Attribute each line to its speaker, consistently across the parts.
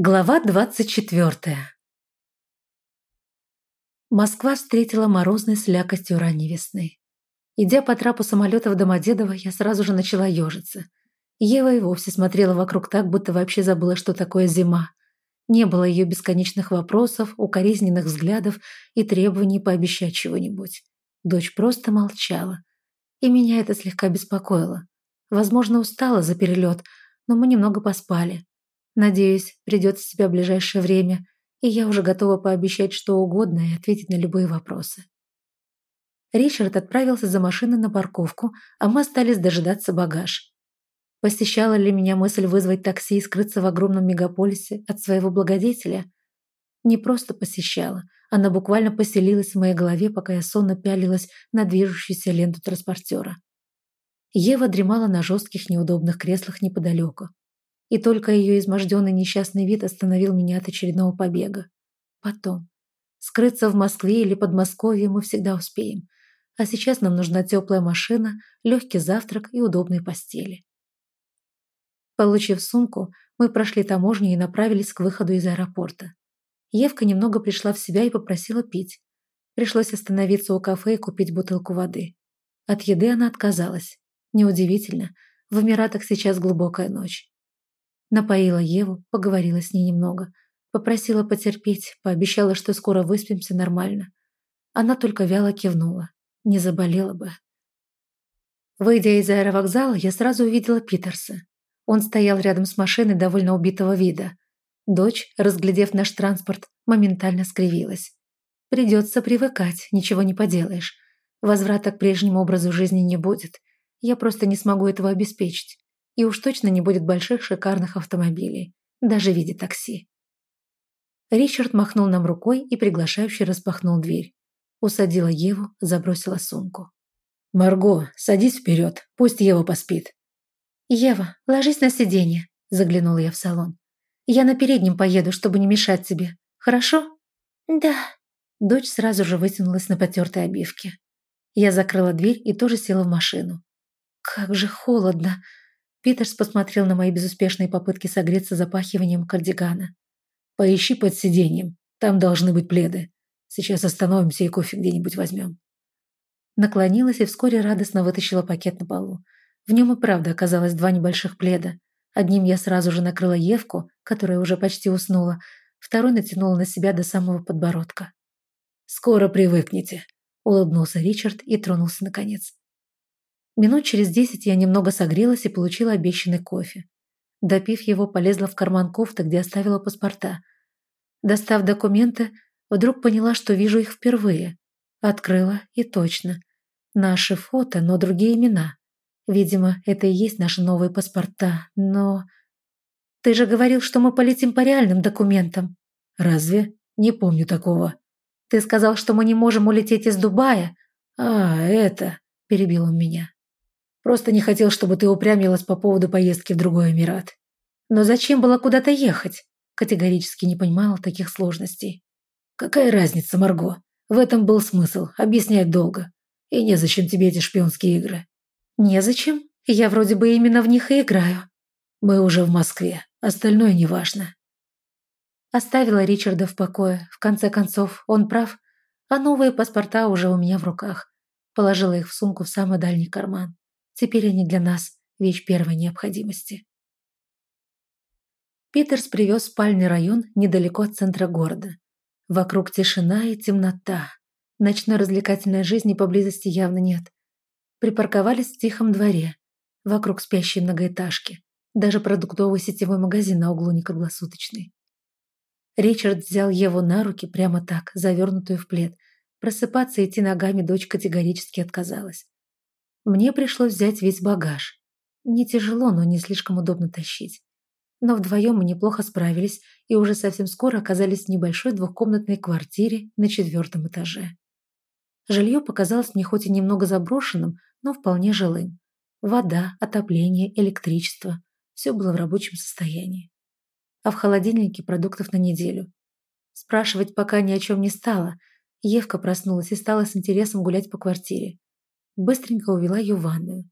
Speaker 1: Глава двадцать четвертая. Москва встретила морозной слякостью ранней весны. Идя по трапу самолета в Домодедово, я сразу же начала ежиться. Ева и вовсе смотрела вокруг так, будто вообще забыла, что такое зима. Не было ее бесконечных вопросов, укоризненных взглядов и требований пообещать чего-нибудь. Дочь просто молчала. И меня это слегка беспокоило. Возможно, устала за перелет, но мы немного поспали. Надеюсь, придет в в ближайшее время, и я уже готова пообещать что угодно и ответить на любые вопросы. Ричард отправился за машиной на парковку, а мы остались дожидаться багаж. Посещала ли меня мысль вызвать такси и скрыться в огромном мегаполисе от своего благодетеля? Не просто посещала, она буквально поселилась в моей голове, пока я сонно пялилась на движущуюся ленту транспортера. Ева дремала на жестких неудобных креслах неподалеку и только ее изможденный несчастный вид остановил меня от очередного побега. Потом. Скрыться в Москве или Подмосковье мы всегда успеем. А сейчас нам нужна теплая машина, легкий завтрак и удобные постели. Получив сумку, мы прошли таможню и направились к выходу из аэропорта. Евка немного пришла в себя и попросила пить. Пришлось остановиться у кафе и купить бутылку воды. От еды она отказалась. Неудивительно, в Эмиратах сейчас глубокая ночь. Напоила Еву, поговорила с ней немного. Попросила потерпеть, пообещала, что скоро выспимся нормально. Она только вяло кивнула. Не заболела бы. Выйдя из аэровокзала, я сразу увидела Питерса. Он стоял рядом с машиной довольно убитого вида. Дочь, разглядев наш транспорт, моментально скривилась. Придется привыкать, ничего не поделаешь. Возврата к прежнему образу жизни не будет. Я просто не смогу этого обеспечить и уж точно не будет больших шикарных автомобилей, даже в виде такси. Ричард махнул нам рукой и приглашающе распахнул дверь. Усадила Еву, забросила сумку. «Марго, садись вперед, пусть Ева поспит». «Ева, ложись на сиденье», – заглянула я в салон. «Я на переднем поеду, чтобы не мешать тебе. Хорошо?» «Да». Дочь сразу же вытянулась на потертой обивке. Я закрыла дверь и тоже села в машину. «Как же холодно!» Питерс посмотрел на мои безуспешные попытки согреться запахиванием кардигана. «Поищи под сиденьем. Там должны быть пледы. Сейчас остановимся и кофе где-нибудь возьмем». Наклонилась и вскоре радостно вытащила пакет на полу. В нем и правда оказалось два небольших пледа. Одним я сразу же накрыла Евку, которая уже почти уснула, второй натянула на себя до самого подбородка. «Скоро привыкнете», — улыбнулся Ричард и тронулся наконец. Минут через десять я немного согрелась и получила обещанный кофе. Допив его, полезла в карман кофты, где оставила паспорта. Достав документы, вдруг поняла, что вижу их впервые. Открыла, и точно. Наши фото, но другие имена. Видимо, это и есть наши новые паспорта, но... Ты же говорил, что мы полетим по реальным документам. Разве? Не помню такого. Ты сказал, что мы не можем улететь из Дубая. А, это... Перебил он меня. Просто не хотел, чтобы ты упрямилась по поводу поездки в другой Эмират. Но зачем было куда-то ехать? Категорически не понимала таких сложностей. Какая разница, Марго? В этом был смысл, объяснять долго. И незачем тебе эти шпионские игры. Незачем? Я вроде бы именно в них и играю. Мы уже в Москве, остальное неважно. Оставила Ричарда в покое. В конце концов, он прав, а новые паспорта уже у меня в руках. Положила их в сумку в самый дальний карман. Теперь они для нас вещь первой необходимости. Питерс привез спальный район недалеко от центра города. Вокруг тишина и темнота. Ночной развлекательной жизни поблизости явно нет. Припарковались в тихом дворе. Вокруг спящие многоэтажки. Даже продуктовый сетевой магазин на углу не круглосуточный. Ричард взял Еву на руки прямо так, завернутую в плед. Просыпаться и идти ногами дочь категорически отказалась. Мне пришлось взять весь багаж. Не тяжело, но не слишком удобно тащить. Но вдвоем мы неплохо справились и уже совсем скоро оказались в небольшой двухкомнатной квартире на четвертом этаже. Жилье показалось мне хоть и немного заброшенным, но вполне жилым. Вода, отопление, электричество – все было в рабочем состоянии. А в холодильнике продуктов на неделю. Спрашивать пока ни о чем не стала. Евка проснулась и стала с интересом гулять по квартире. Быстренько увела ее в ванную.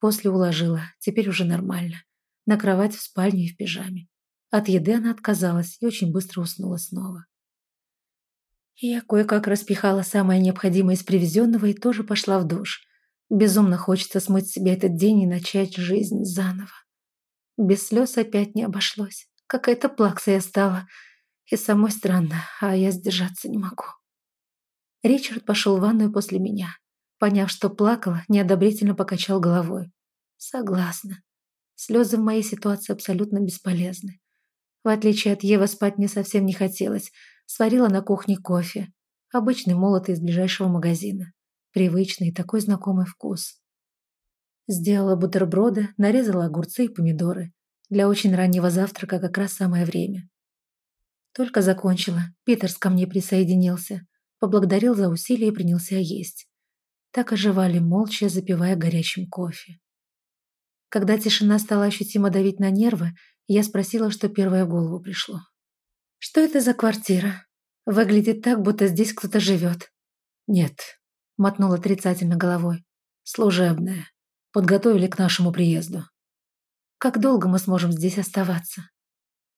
Speaker 1: После уложила, теперь уже нормально. На кровать в спальне и в пижаме. От еды она отказалась и очень быстро уснула снова. Я кое-как распихала самое необходимое из привезенного и тоже пошла в душ. Безумно хочется смыть с себя этот день и начать жизнь заново. Без слез опять не обошлось. Какая-то плакса я стала. И самой странно, а я сдержаться не могу. Ричард пошел в ванную после меня. Поняв, что плакала, неодобрительно покачал головой. Согласна. Слезы в моей ситуации абсолютно бесполезны. В отличие от Евы, спать мне совсем не хотелось. Сварила на кухне кофе. Обычный молотый из ближайшего магазина. Привычный такой знакомый вкус. Сделала бутерброды, нарезала огурцы и помидоры. Для очень раннего завтрака как раз самое время. Только закончила. Питерс ко мне присоединился. Поблагодарил за усилия и принялся есть. Так оживали молча, запивая горячим кофе. Когда тишина стала ощутимо давить на нервы, я спросила, что первое в голову пришло. «Что это за квартира? Выглядит так, будто здесь кто-то живет».
Speaker 2: «Нет», — мотнул отрицательно головой. «Служебная. Подготовили к нашему приезду».
Speaker 1: «Как долго мы сможем здесь оставаться?»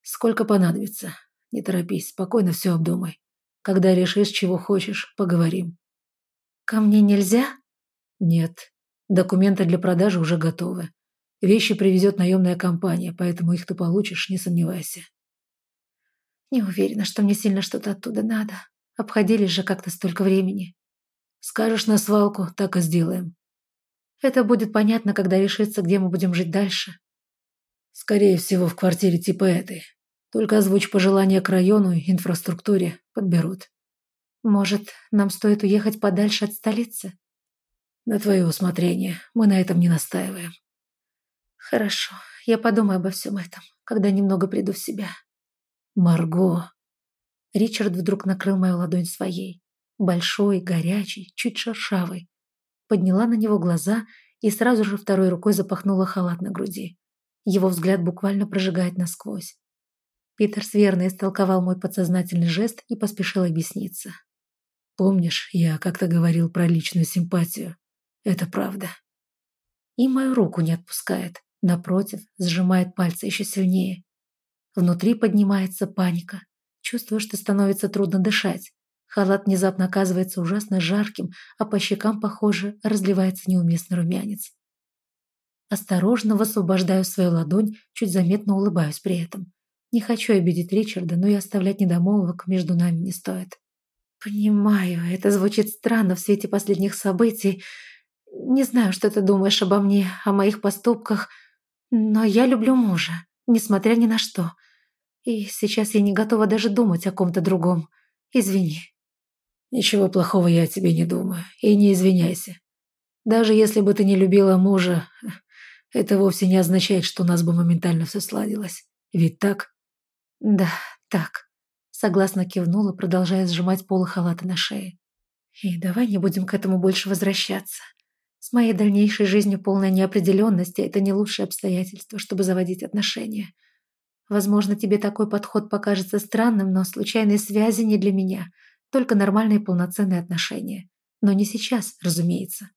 Speaker 2: «Сколько понадобится. Не торопись, спокойно все обдумай. Когда решишь, чего хочешь, поговорим».
Speaker 1: «Ко мне нельзя?»
Speaker 2: «Нет. Документы для продажи уже готовы. Вещи привезет наемная компания, поэтому их ты получишь, не сомневайся.
Speaker 1: Не уверена, что мне сильно что-то оттуда надо. Обходились же как-то столько времени.
Speaker 2: Скажешь на свалку, так и сделаем.
Speaker 1: Это будет понятно, когда решится, где мы будем жить дальше.
Speaker 2: Скорее всего, в квартире типа этой. Только озвучь пожелания к району инфраструктуре, подберут.
Speaker 1: Может, нам стоит уехать подальше от столицы?
Speaker 2: На твое усмотрение. Мы на этом не настаиваем.
Speaker 1: Хорошо, я подумаю обо всем этом, когда немного приду в себя.
Speaker 2: Марго.
Speaker 1: Ричард вдруг накрыл мою ладонь своей. Большой, горячий, чуть шершавый. Подняла на него глаза и сразу же второй рукой запахнула халат на груди. Его взгляд буквально прожигает насквозь. Питер сверно истолковал мой подсознательный жест и поспешил объясниться.
Speaker 2: «Помнишь, я как-то говорил про личную симпатию? Это правда».
Speaker 1: И мою руку не отпускает. Напротив, сжимает пальцы еще сильнее. Внутри поднимается паника. Чувствую, что становится трудно дышать. Халат внезапно оказывается ужасно жарким, а по щекам, похоже, разливается неуместный румянец. Осторожно высвобождаю свою ладонь, чуть заметно улыбаюсь при этом. Не хочу обидеть Ричарда, но и оставлять недомолвок между нами не стоит. Понимаю, это звучит странно в свете последних событий. Не знаю, что ты думаешь обо мне, о моих поступках – но я люблю мужа, несмотря ни на что. И сейчас я не готова даже думать о ком-то другом. Извини.
Speaker 2: Ничего плохого я о тебе не думаю. И не извиняйся. Даже если бы ты не любила мужа, это вовсе не означает, что у нас бы моментально все сладилось. Ведь так?
Speaker 1: Да, так. Согласно кивнула, продолжая сжимать полы халата на шее. И давай не будем к этому больше возвращаться. С моей дальнейшей жизнью полная неопределенность, и это не лучшее обстоятельство, чтобы заводить отношения. Возможно, тебе такой подход покажется странным, но случайные связи не для меня. Только нормальные полноценные отношения. Но не сейчас, разумеется.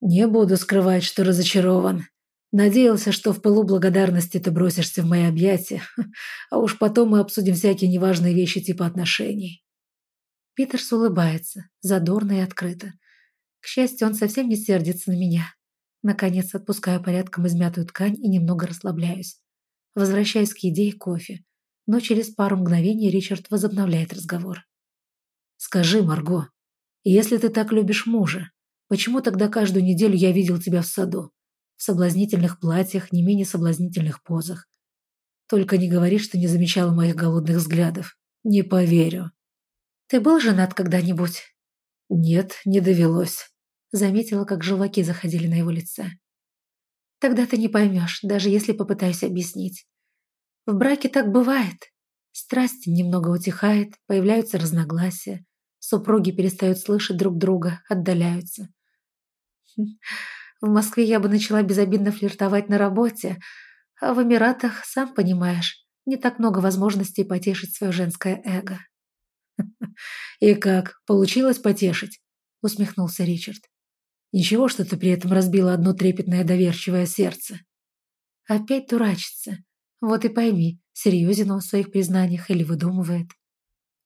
Speaker 2: Не буду скрывать, что разочарован. Надеялся, что в пылу благодарности ты бросишься в мои объятия, а уж потом мы обсудим всякие неважные вещи типа отношений.
Speaker 1: Питерс улыбается, задорно и открыто. К счастью, он совсем не сердится на меня. Наконец отпускаю порядком измятую ткань и немного расслабляюсь. Возвращаюсь к еде и кофе. Но через пару мгновений Ричард возобновляет разговор.
Speaker 2: «Скажи, Марго, если ты так любишь мужа, почему тогда каждую неделю я видел тебя в саду? В соблазнительных платьях, не менее соблазнительных позах. Только не говори, что не замечала моих голодных взглядов. Не поверю».
Speaker 1: «Ты был женат когда-нибудь?»
Speaker 2: «Нет, не довелось», —
Speaker 1: заметила, как желваки заходили на его лице. «Тогда ты не поймешь, даже если попытаюсь объяснить. В браке так бывает. Страсть немного утихает, появляются разногласия. Супруги перестают слышать друг друга, отдаляются. В Москве я бы начала безобидно флиртовать на работе, а в Эмиратах, сам понимаешь, не так много возможностей потешить свое женское эго.
Speaker 2: «И как, получилось потешить?» — усмехнулся Ричард. «Ничего, что ты при этом разбила одно трепетное доверчивое сердце».
Speaker 1: Опять дурачится. Вот и пойми, серьезен он в своих признаниях или выдумывает.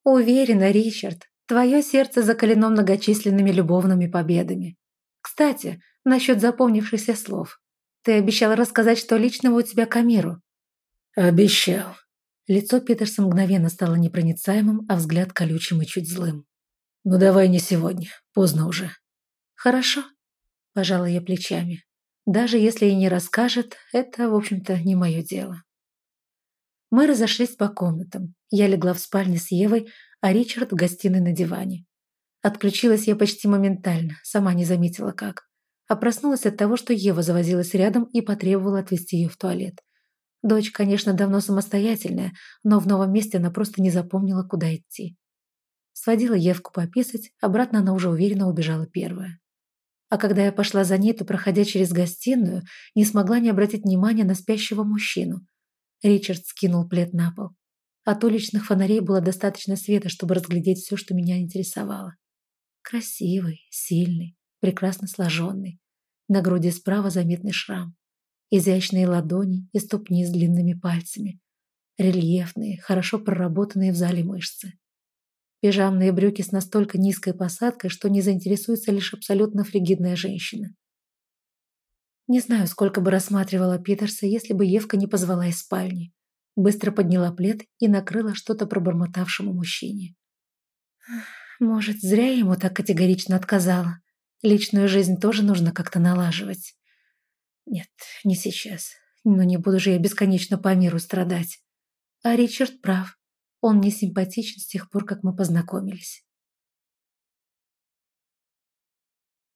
Speaker 1: Уверена, Ричард, твое сердце закалено многочисленными любовными победами. Кстати, насчет запомнившихся слов. Ты обещал рассказать, что личного у тебя Камиру.
Speaker 2: Обещал.
Speaker 1: Лицо Питерса мгновенно стало непроницаемым, а взгляд колючим и чуть злым.
Speaker 2: «Ну давай не сегодня, поздно уже».
Speaker 1: «Хорошо», – пожала я плечами. «Даже если и не расскажет, это, в общем-то, не мое дело». Мы разошлись по комнатам. Я легла в спальне с Евой, а Ричард в гостиной на диване. Отключилась я почти моментально, сама не заметила как. А проснулась от того, что Ева завозилась рядом и потребовала отвезти ее в туалет. Дочь, конечно, давно самостоятельная, но в новом месте она просто не запомнила, куда идти. Сводила Евку пописать, обратно она уже уверенно убежала первая. А когда я пошла за ней, то, проходя через гостиную, не смогла не обратить внимания на спящего мужчину. Ричард скинул плед на пол. От уличных фонарей было достаточно света, чтобы разглядеть все, что меня интересовало. Красивый, сильный, прекрасно сложенный. На груди справа заметный шрам изящные ладони и ступни с длинными пальцами, рельефные, хорошо проработанные в зале мышцы. Пижамные брюки с настолько низкой посадкой, что не заинтересуется лишь абсолютно фригидная женщина. Не знаю, сколько бы рассматривала Питерса, если бы Евка не позвала из спальни. Быстро подняла плед и накрыла что-то пробормотавшему мужчине. Может, зря ему так категорично отказала. Личную жизнь тоже нужно как-то налаживать. Нет, не сейчас. Но не буду же я бесконечно по миру страдать. А Ричард прав. Он мне симпатичен с тех пор, как мы познакомились.